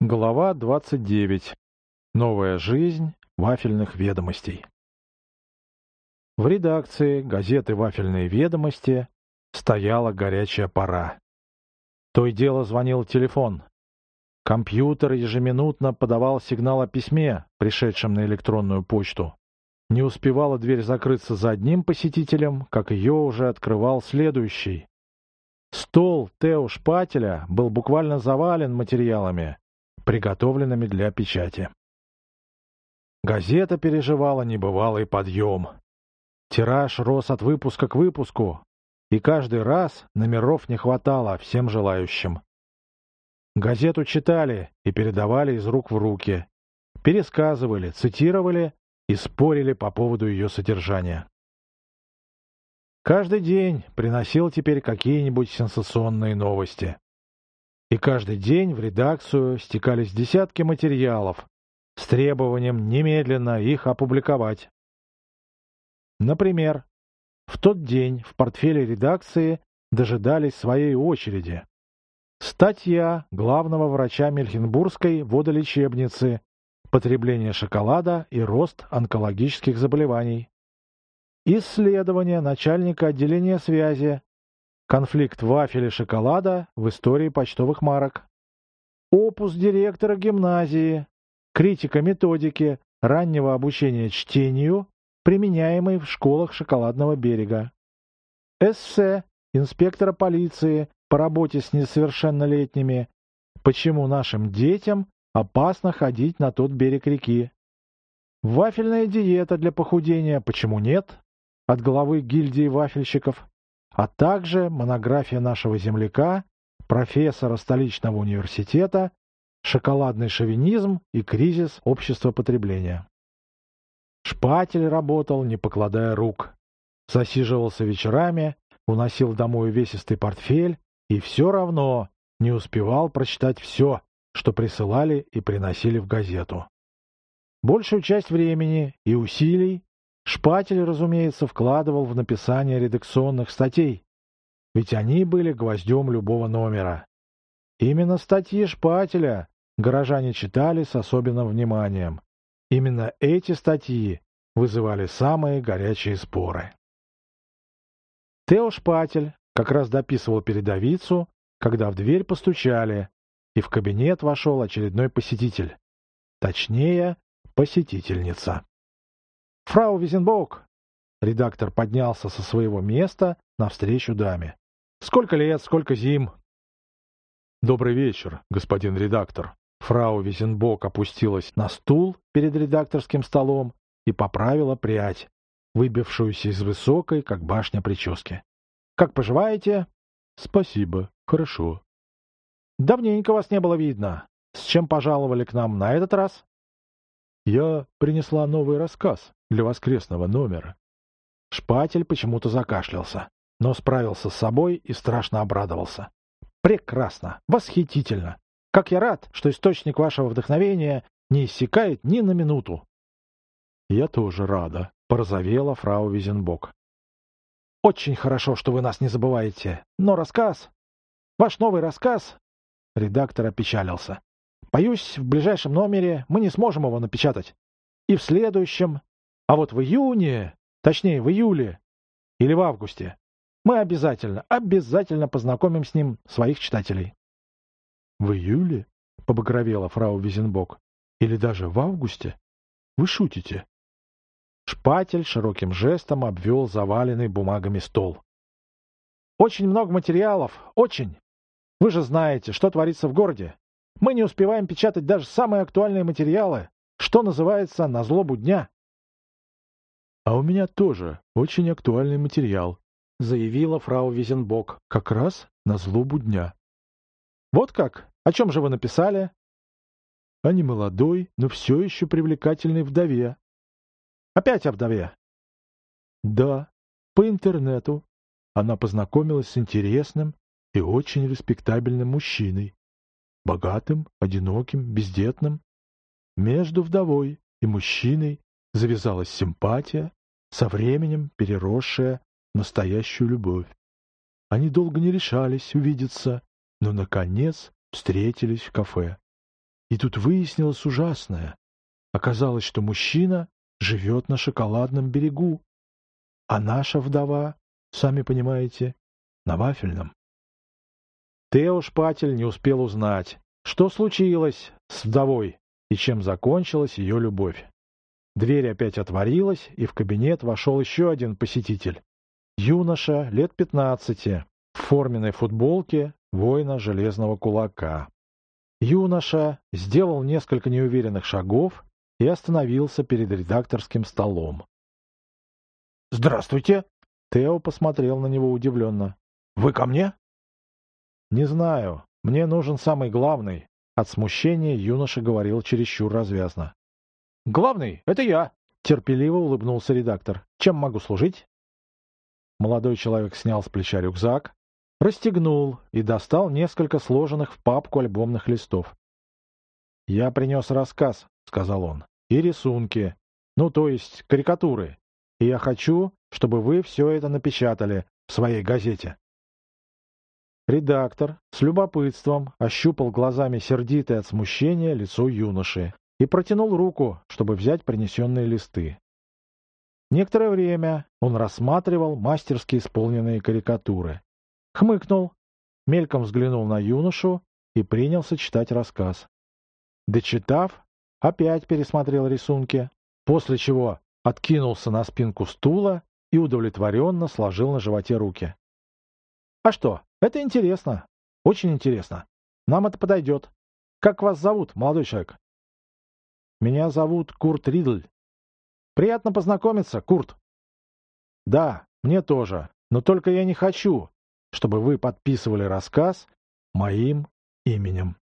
Глава 29. Новая жизнь вафельных ведомостей. В редакции газеты «Вафельные ведомости» стояла горячая пора. То и дело звонил телефон. Компьютер ежеминутно подавал сигнал о письме, пришедшем на электронную почту. Не успевала дверь закрыться за одним посетителем, как ее уже открывал следующий. Стол Тео Шпателя был буквально завален материалами, приготовленными для печати. Газета переживала небывалый подъем. Тираж рос от выпуска к выпуску, и каждый раз номеров не хватало всем желающим. Газету читали и передавали из рук в руки, пересказывали, цитировали и спорили по поводу ее содержания. Каждый день приносил теперь какие-нибудь сенсационные новости и каждый день в редакцию стекались десятки материалов с требованием немедленно их опубликовать. Например, в тот день в портфеле редакции дожидались своей очереди. Статья главного врача Мельхенбургской водолечебницы «Потребление шоколада и рост онкологических заболеваний». Исследование начальника отделения связи Конфликт вафеля шоколада в истории почтовых марок. Опус директора гимназии. Критика методики раннего обучения чтению, применяемой в школах шоколадного берега. Эссе инспектора полиции по работе с несовершеннолетними. Почему нашим детям опасно ходить на тот берег реки? Вафельная диета для похудения. Почему нет? От главы гильдии вафельщиков а также монография нашего земляка, профессора столичного университета «Шоколадный шовинизм и кризис общества потребления». Шпатель работал, не покладая рук. Засиживался вечерами, уносил домой увесистый портфель и все равно не успевал прочитать все, что присылали и приносили в газету. Большую часть времени и усилий Шпатель, разумеется, вкладывал в написание редакционных статей, ведь они были гвоздем любого номера. Именно статьи Шпателя горожане читали с особенным вниманием. Именно эти статьи вызывали самые горячие споры. Тео Шпатель как раз дописывал передовицу, когда в дверь постучали, и в кабинет вошел очередной посетитель. Точнее, посетительница. «Фрау Визенбок!» Редактор поднялся со своего места навстречу даме. «Сколько лет, сколько зим!» «Добрый вечер, господин редактор!» Фрау Визенбок опустилась на стул перед редакторским столом и поправила прядь, выбившуюся из высокой, как башня прически. «Как поживаете?» «Спасибо, хорошо». «Давненько вас не было видно. С чем пожаловали к нам на этот раз?» «Я принесла новый рассказ для воскресного номера. Шпатель почему-то закашлялся, но справился с собой и страшно обрадовался. «Прекрасно! Восхитительно! Как я рад, что источник вашего вдохновения не иссякает ни на минуту!» «Я тоже рада», — порозовела фрау Визенбок. «Очень хорошо, что вы нас не забываете. Но рассказ... Ваш новый рассказ...» Редактор опечалился. «Боюсь, в ближайшем номере мы не сможем его напечатать. И в следующем, а вот в июне, точнее в июле или в августе, мы обязательно, обязательно познакомим с ним своих читателей. — В июле? — побагровела фрау Визенбок. — Или даже в августе? Вы шутите? Шпатель широким жестом обвел заваленный бумагами стол. — Очень много материалов, очень. Вы же знаете, что творится в городе. Мы не успеваем печатать даже самые актуальные материалы, что называется «на злобу дня». «А у меня тоже очень актуальный материал», — заявила фрау Визенбок, как раз на злобу дня. «Вот как? О чем же вы написали?» «О немолодой, но все еще привлекательной вдове». «Опять о вдове?» «Да, по интернету. Она познакомилась с интересным и очень респектабельным мужчиной. Богатым, одиноким, бездетным. Между вдовой и мужчиной завязалась симпатия, со временем переросшая в настоящую любовь. Они долго не решались увидеться, но, наконец, встретились в кафе. И тут выяснилось ужасное. Оказалось, что мужчина живет на шоколадном берегу, а наша вдова, сами понимаете, на вафельном. Тео Шпатель не успел узнать, что случилось с вдовой и чем закончилась ее любовь. Дверь опять отворилась, и в кабинет вошел еще один посетитель. Юноша, лет пятнадцати, в форменной футболке воина железного кулака. Юноша сделал несколько неуверенных шагов и остановился перед редакторским столом. «Здравствуйте!» Тео посмотрел на него удивленно. «Вы ко мне?» «Не знаю. Мне нужен самый главный». От смущения юноша говорил чересчур развязно. «Главный — это я!» — терпеливо улыбнулся редактор. «Чем могу служить?» Молодой человек снял с плеча рюкзак, расстегнул и достал несколько сложенных в папку альбомных листов. «Я принес рассказ», — сказал он, — «и рисунки, ну, то есть карикатуры, и я хочу, чтобы вы все это напечатали в своей газете». Редактор с любопытством ощупал глазами сердитое от смущения лицо юноши и протянул руку, чтобы взять принесенные листы. Некоторое время он рассматривал мастерски исполненные карикатуры. Хмыкнул, мельком взглянул на юношу и принялся читать рассказ. Дочитав, опять пересмотрел рисунки, после чего откинулся на спинку стула и удовлетворенно сложил на животе руки. «А что, это интересно. Очень интересно. Нам это подойдет. Как вас зовут, молодой человек?» «Меня зовут Курт Ридль». «Приятно познакомиться, Курт». «Да, мне тоже. Но только я не хочу, чтобы вы подписывали рассказ моим именем».